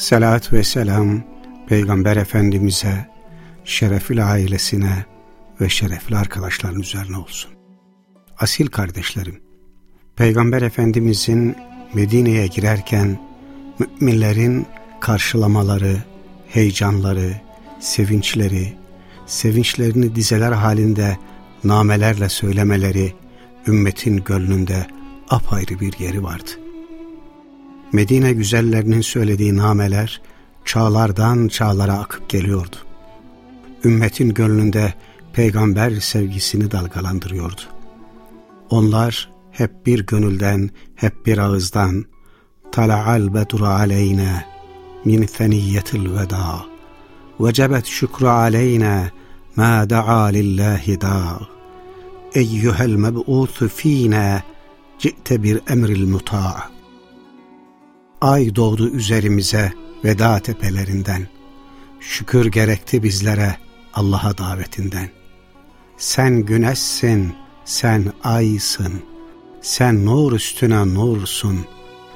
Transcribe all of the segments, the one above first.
Salat ve selam Peygamber Efendimiz'e, şerefli ailesine ve şerefli arkadaşların üzerine olsun. Asil kardeşlerim, Peygamber Efendimiz'in Medine'ye girerken müminlerin karşılamaları, heyecanları, sevinçleri, sevinçlerini dizeler halinde namelerle söylemeleri ümmetin gönlünde apayrı bir yeri vardı. Medine güzellerinin söylediği nameler çağlardan çağlara akıp geliyordu. Ümmetin gönlünde peygamber sevgisini dalgalandırıyordu. Onlar hep bir gönülden, hep bir ağızdan Tala'al bedru aleyne min feniyyetil veda vecebet şükrü aleyne ma da'a lillahi da eyyuhel meb'ûthu fîne ci'te bir emril muta'a Ay doğdu üzerimize veda tepelerinden. Şükür gerekti bizlere Allah'a davetinden. Sen güneşsin, sen aysın. Sen nur üstüne nursun.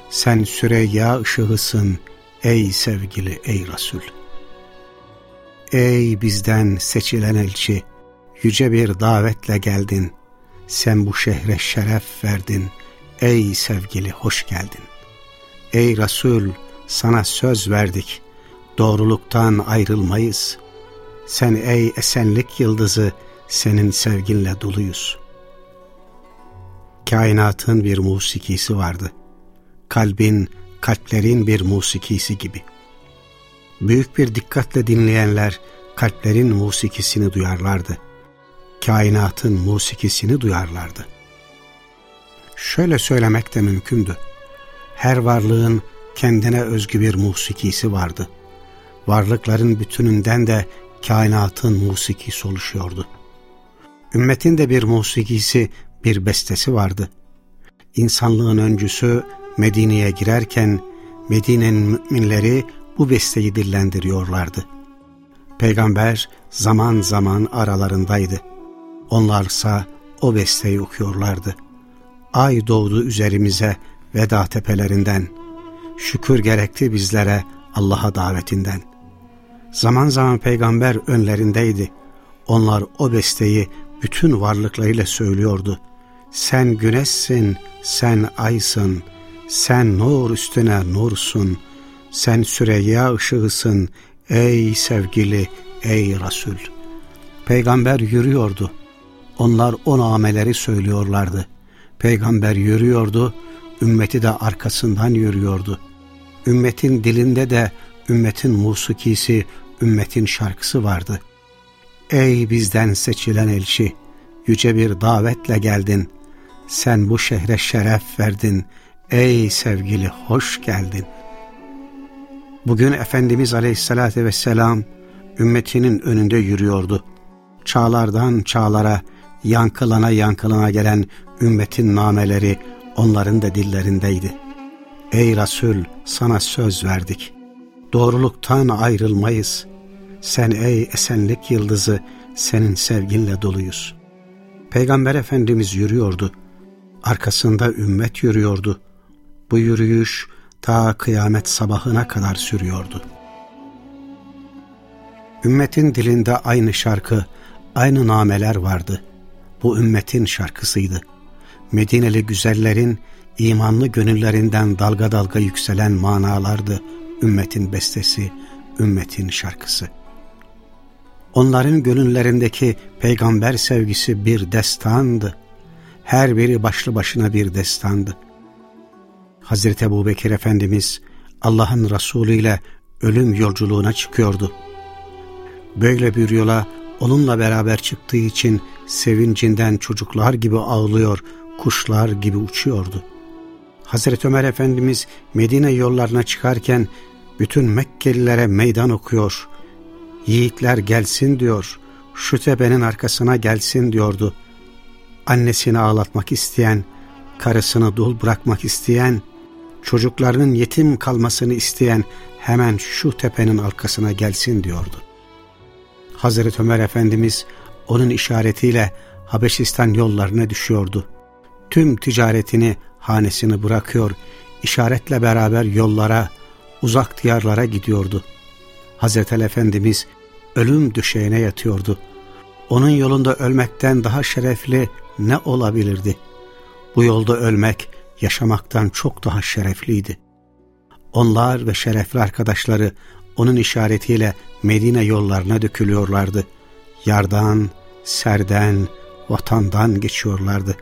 Sen Süreyya ışığısın ey sevgili ey Resul. Ey bizden seçilen elçi, yüce bir davetle geldin. Sen bu şehre şeref verdin. Ey sevgili hoş geldin. Ey Resul sana söz verdik. Doğruluktan ayrılmayız. Sen ey esenlik yıldızı senin sevginle doluyuz. Kainatın bir musikisi vardı. Kalbin, kalplerin bir musikisi gibi. Büyük bir dikkatle dinleyenler kalplerin musikisini duyarlardı. Kainatın musikisini duyarlardı. Şöyle söylemek de mümkündü her varlığın kendine özgü bir musikisi vardı. Varlıkların bütününden de kainatın musikisi oluşuyordu. Ümmetin de bir musikisi, bir bestesi vardı. İnsanlığın öncüsü Medine'ye girerken Medine'nin müminleri bu besteyi dillendiriyorlardı. Peygamber zaman zaman aralarındaydı. Onlarsa o besteyi okuyorlardı. Ay doğdu üzerimize, veda tepelerinden, şükür gerekti bizlere Allah'a davetinden. Zaman zaman peygamber önlerindeydi. Onlar o besteyi bütün varlıklarıyla söylüyordu. Sen güneşsin, sen aysın, sen nur üstüne nursun, sen Süreyya ışığısın, ey sevgili, ey Resul. Peygamber yürüyordu. Onlar o nameleri söylüyorlardı. Peygamber yürüyordu, ümmeti de arkasından yürüyordu. Ümmetin dilinde de ümmetin musikisi, ümmetin şarkısı vardı. Ey bizden seçilen elçi, yüce bir davetle geldin. Sen bu şehre şeref verdin. Ey sevgili hoş geldin. Bugün Efendimiz Aleyhisselatü Vesselam ümmetinin önünde yürüyordu. Çağlardan çağlara, yankılana yankılana gelen ümmetin nameleri, onların da dillerindeydi. Ey Resul sana söz verdik. Doğruluktan ayrılmayız. Sen ey esenlik yıldızı senin sevginle doluyuz. Peygamber Efendimiz yürüyordu. Arkasında ümmet yürüyordu. Bu yürüyüş ta kıyamet sabahına kadar sürüyordu. Ümmetin dilinde aynı şarkı, aynı nameler vardı. Bu ümmetin şarkısıydı. Medineli güzellerin imanlı gönüllerinden dalga dalga yükselen manalardı ümmetin bestesi, ümmetin şarkısı. Onların gönüllerindeki peygamber sevgisi bir destandı. Her biri başlı başına bir destandı. Hazreti Ebu Bekir Efendimiz Allah'ın Resulü ile ölüm yolculuğuna çıkıyordu. Böyle bir yola onunla beraber çıktığı için sevincinden çocuklar gibi ağlıyor, kuşlar gibi uçuyordu. Hazreti Ömer Efendimiz Medine yollarına çıkarken bütün Mekkelilere meydan okuyor. Yiğitler gelsin diyor, şu tepenin arkasına gelsin diyordu. Annesini ağlatmak isteyen, karısını dul bırakmak isteyen, çocuklarının yetim kalmasını isteyen hemen şu tepenin arkasına gelsin diyordu. Hazreti Ömer Efendimiz onun işaretiyle Habeşistan yollarına düşüyordu. Tüm ticaretini, hanesini bırakıyor, işaretle beraber yollara, uzak diyarlara gidiyordu. Hazreti Efendimiz ölüm düşeğine yatıyordu. Onun yolunda ölmekten daha şerefli ne olabilirdi? Bu yolda ölmek yaşamaktan çok daha şerefliydi. Onlar ve şerefli arkadaşları onun işaretiyle Medine yollarına dökülüyorlardı. Yardan, serden, vatandan geçiyorlardı.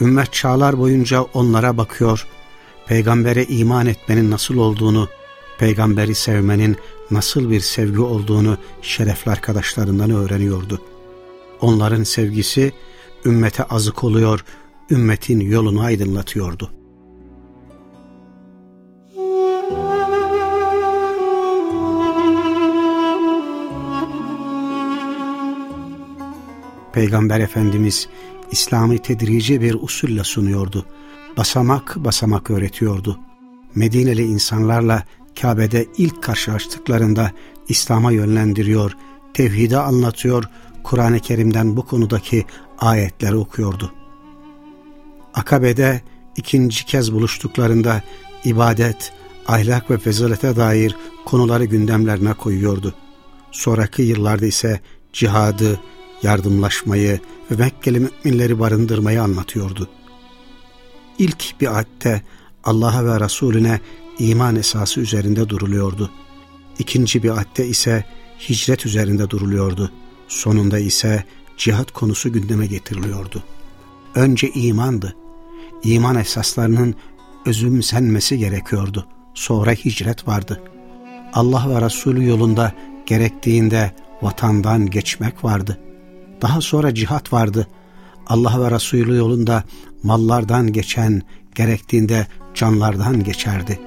Ümmet çağlar boyunca onlara bakıyor, peygambere iman etmenin nasıl olduğunu, peygamberi sevmenin nasıl bir sevgi olduğunu şerefli arkadaşlarından öğreniyordu. Onların sevgisi ümmete azık oluyor, ümmetin yolunu aydınlatıyordu. Peygamber Efendimiz İslam'ı tedrici bir usulle sunuyordu. Basamak basamak öğretiyordu. Medineli insanlarla Kabe'de ilk karşılaştıklarında İslam'a yönlendiriyor, tevhidi anlatıyor, Kur'an-ı Kerim'den bu konudaki ayetleri okuyordu. Akabe'de ikinci kez buluştuklarında ibadet, ahlak ve fezilete dair konuları gündemlerine koyuyordu. Sonraki yıllarda ise cihadı, yardımlaşmayı ve Mekkeli müminleri barındırmayı anlatıyordu. İlk bir ayette Allah'a ve Resulüne iman esası üzerinde duruluyordu. İkinci bir ayette ise hicret üzerinde duruluyordu. Sonunda ise cihat konusu gündeme getiriliyordu. Önce imandı. İman esaslarının özümsenmesi gerekiyordu. Sonra hicret vardı. Allah ve Resulü yolunda gerektiğinde vatandan geçmek vardı. Daha sonra cihat vardı. Allah ve Resulü yolunda mallardan geçen, gerektiğinde canlardan geçerdi.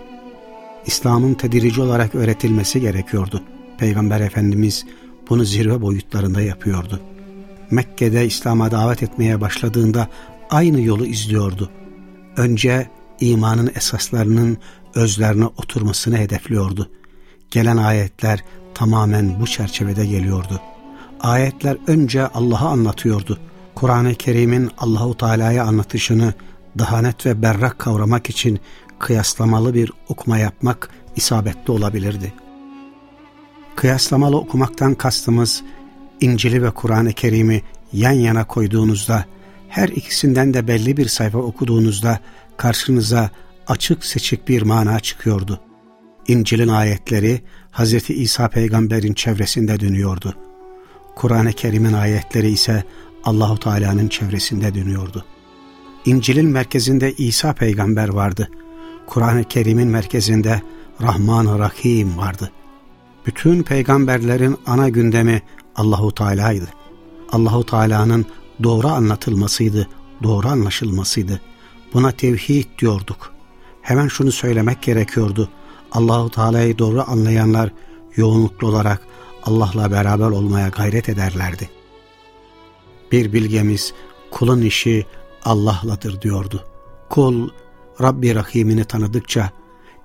İslam'ın tedirici olarak öğretilmesi gerekiyordu. Peygamber Efendimiz bunu zirve boyutlarında yapıyordu. Mekke'de İslam'a davet etmeye başladığında aynı yolu izliyordu. Önce imanın esaslarının özlerine oturmasını hedefliyordu. Gelen ayetler tamamen bu çerçevede geliyordu. Ayetler önce Allah'ı anlatıyordu. Kur'an-ı Kerim'in Allahu Teala'ya anlatışını daha net ve berrak kavramak için kıyaslamalı bir okuma yapmak isabetli olabilirdi. Kıyaslamalı okumaktan kastımız İncil'i ve Kur'an-ı Kerim'i yan yana koyduğunuzda her ikisinden de belli bir sayfa okuduğunuzda karşınıza açık seçik bir mana çıkıyordu. İncil'in ayetleri Hz. İsa peygamberin çevresinde dönüyordu. Kur'an-ı Kerim'in ayetleri ise Allahu Teala'nın çevresinde dönüyordu. İncil'in merkezinde İsa peygamber vardı. Kur'an-ı Kerim'in merkezinde Rahman Rahim vardı. Bütün peygamberlerin ana gündemi Allahu Teala'ydı. Allahu Teala'nın doğru anlatılmasıydı, doğru anlaşılmasıydı. Buna tevhid diyorduk. Hemen şunu söylemek gerekiyordu. Allahu Teala'yı doğru anlayanlar yoğunluklu olarak Allah'la beraber olmaya gayret ederlerdi. Bir bilgemiz kulun işi Allah'ladır diyordu. Kul Rabbi Rahim'ini tanıdıkça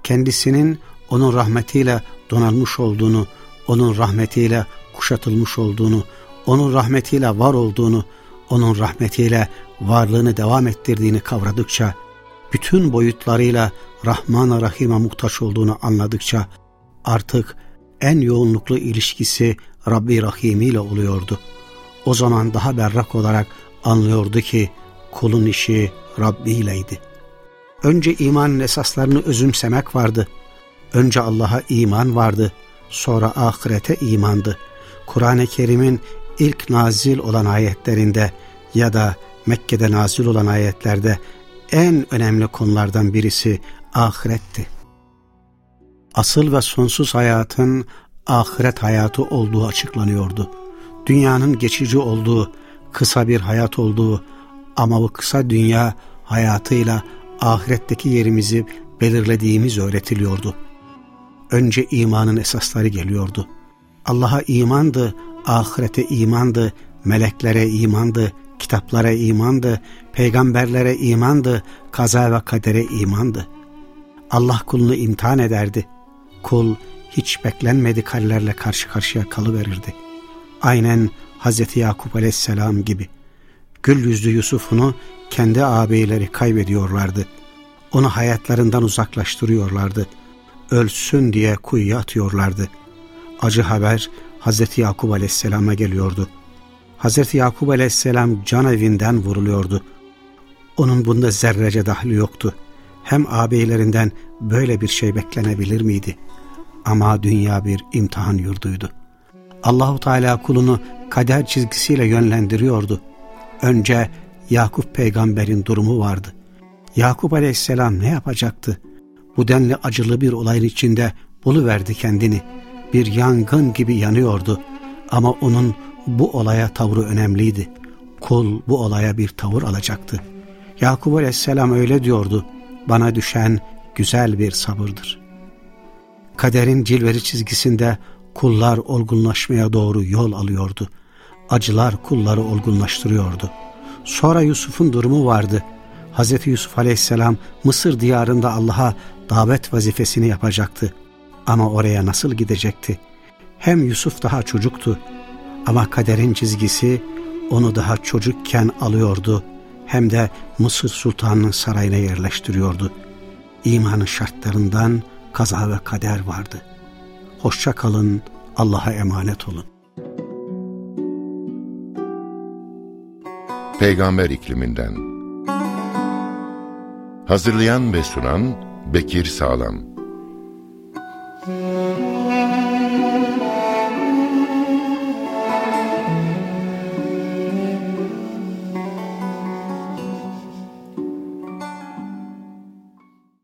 kendisinin onun rahmetiyle donanmış olduğunu, onun rahmetiyle kuşatılmış olduğunu, onun rahmetiyle var olduğunu, onun rahmetiyle varlığını devam ettirdiğini kavradıkça, bütün boyutlarıyla Rahman-ı Rahim'e muhtaç olduğunu anladıkça artık en yoğunluklu ilişkisi Rabbi Rahim ile oluyordu. O zaman daha berrak olarak anlıyordu ki kulun işi Rabbi ileydi. Önce imanın esaslarını özümsemek vardı. Önce Allah'a iman vardı. Sonra ahirete imandı. Kur'an-ı Kerim'in ilk nazil olan ayetlerinde ya da Mekke'de nazil olan ayetlerde en önemli konulardan birisi ahiretti. Asıl ve sonsuz hayatın ahiret hayatı olduğu açıklanıyordu. Dünyanın geçici olduğu, kısa bir hayat olduğu ama bu kısa dünya hayatıyla ahiretteki yerimizi belirlediğimiz öğretiliyordu. önce imanın esasları geliyordu. Allah'a imandı, ahirete imandı, meleklere imandı, kitaplara imandı, peygamberlere imandı, kaza ve kadere imandı. Allah kulunu imtihan ederdi. Kul hiç beklenmedik hallerle karşı karşıya kalıverirdi. Aynen Hz. Yakup aleyhisselam gibi. Gül yüzlü Yusuf'unu kendi ağabeyleri kaybediyorlardı. Onu hayatlarından uzaklaştırıyorlardı. Ölsün diye kuyuya atıyorlardı. Acı haber Hz. Yakup aleyhisselama geliyordu. Hz. Yakup aleyhisselam can evinden vuruluyordu. Onun bunda zerrece dahli yoktu. Hem ağabeylerinden böyle bir şey beklenebilir miydi? Ama dünya bir imtihan yurduydu. Allahu Teala kulunu kader çizgisiyle yönlendiriyordu. Önce Yakup peygamberin durumu vardı. Yakup aleyhisselam ne yapacaktı? Bu denli acılı bir olayın içinde buluverdi kendini. Bir yangın gibi yanıyordu. Ama onun bu olaya tavrı önemliydi. Kul bu olaya bir tavır alacaktı. Yakup aleyhisselam öyle diyordu. Bana düşen güzel bir sabırdır. Kaderin cilveri çizgisinde kullar olgunlaşmaya doğru yol alıyordu. Acılar kulları olgunlaştırıyordu. Sonra Yusuf'un durumu vardı. Hz. Yusuf aleyhisselam Mısır diyarında Allah'a davet vazifesini yapacaktı. Ama oraya nasıl gidecekti? Hem Yusuf daha çocuktu ama kaderin çizgisi onu daha çocukken alıyordu hem de Mısır Sultanı'nın sarayına yerleştiriyordu. İmanın şartlarından kaza ve kader vardı. Hoşça kalın, Allah'a emanet olun. Peygamber ikliminden Hazırlayan ve sunan Bekir Sağlam